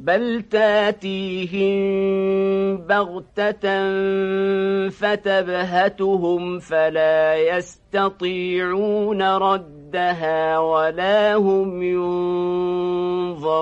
بل تاتيهم بغتة فتبهتهم فلا يستطيعون ردها ولا هم ينظرون